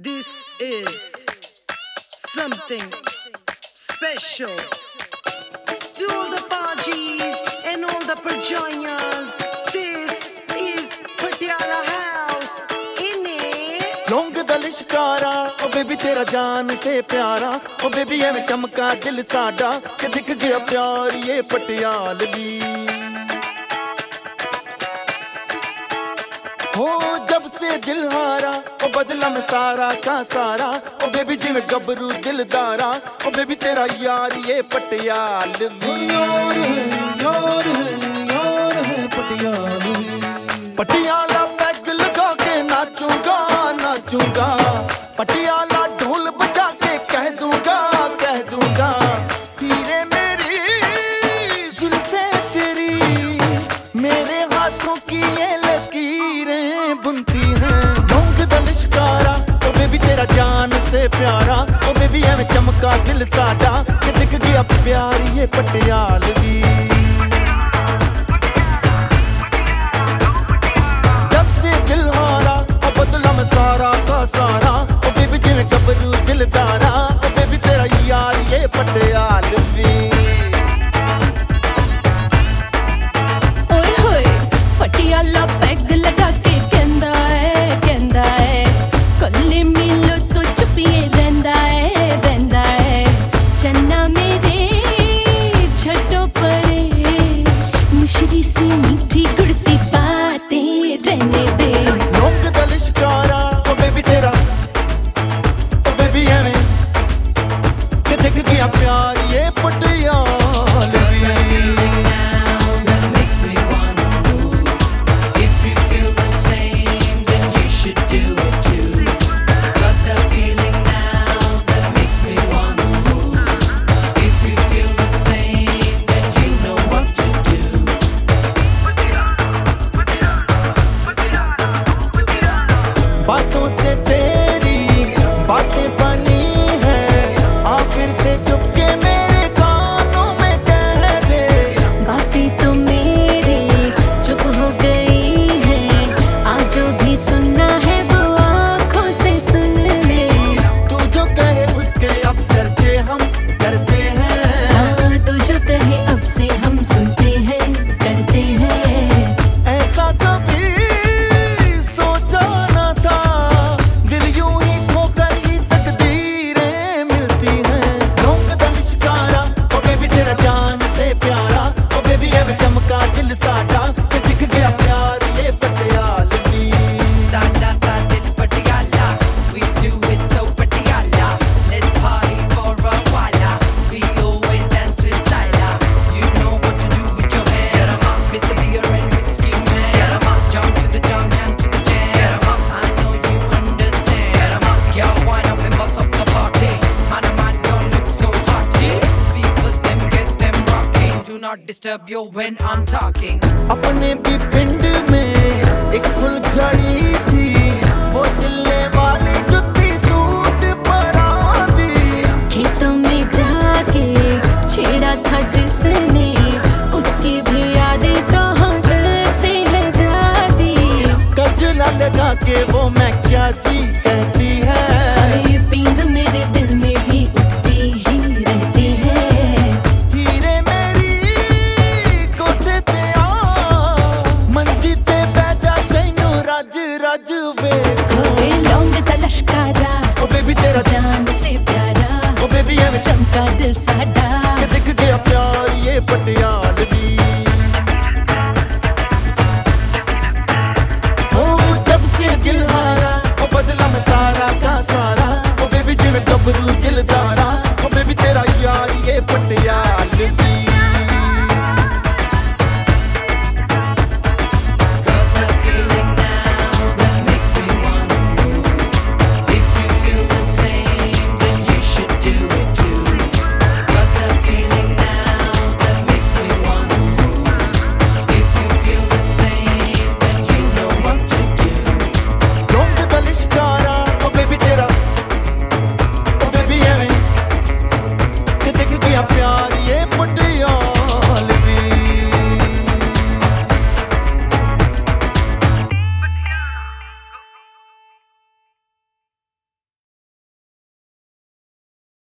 This is something special to all the parties and all the Perjoiners. This is Patiala House. in a long लौंग ਦਾ ਲਿਸ਼ਕਾਰਾ ਓ baby ਤੇਰਾ ਜਾਨ ਸੇ ਪਿਆਰਾ ਓ baby chamka dil saada. Ke dik gaya pyar ye Patiala di. Oh, jab se dil hara. बदला मैं सारा का सारा ओ बेबी जिम गबरू दिलदारा ओ बेबी तेरा यार ये पटियाल पटियाला पैग लगा के नाचूँगा नाचूँगा पटियाला ढोल बजा के कह दूँगा कह दूँगा हीरे मेरी तेरी का दिल साडा दिख गया प्यारी Patialvi disturb you when I'm talking. अपने भी पिंड में एक